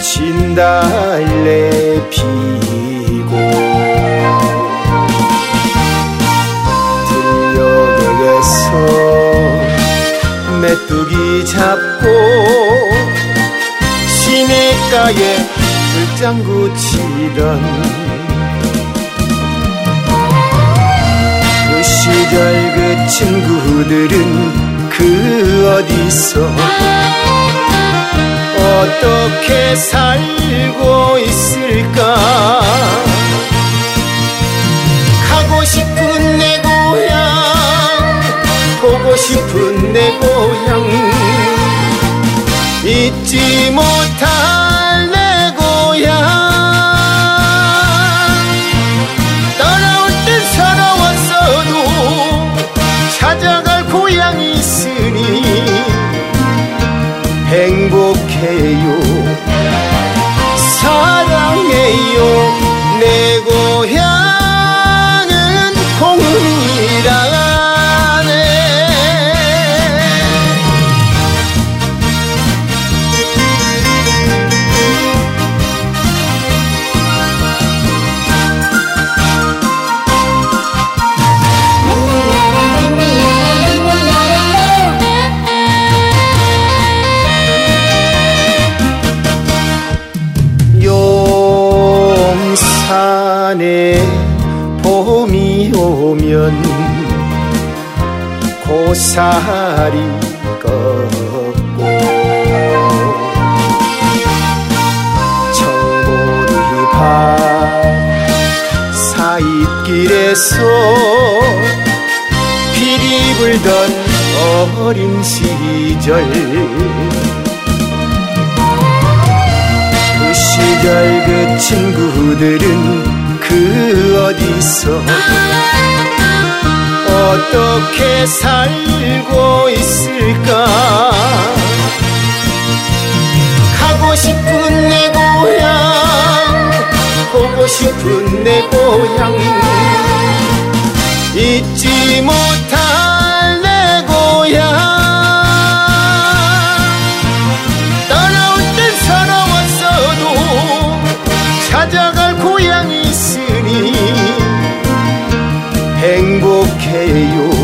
진달래 피고 들녘에서 메뚜기 잡고 시냇가에 불장구 치던 그 시절 그 친구들은 그 어디서 어떻게 살고 있을까? 가고 싶은 내 고향 보고 싶은 내 고향. 잊지 못할 봄이 오면 고사리 꺾고 청보리 밭 사이길에서 피리 불던 어린 시절. 그 시절 그 친구들은 그 어디서 어떻게 살고 있을까? 가고 싶은 내 고향 보고 싶은 내 고향. 잊지 못할 hey, you.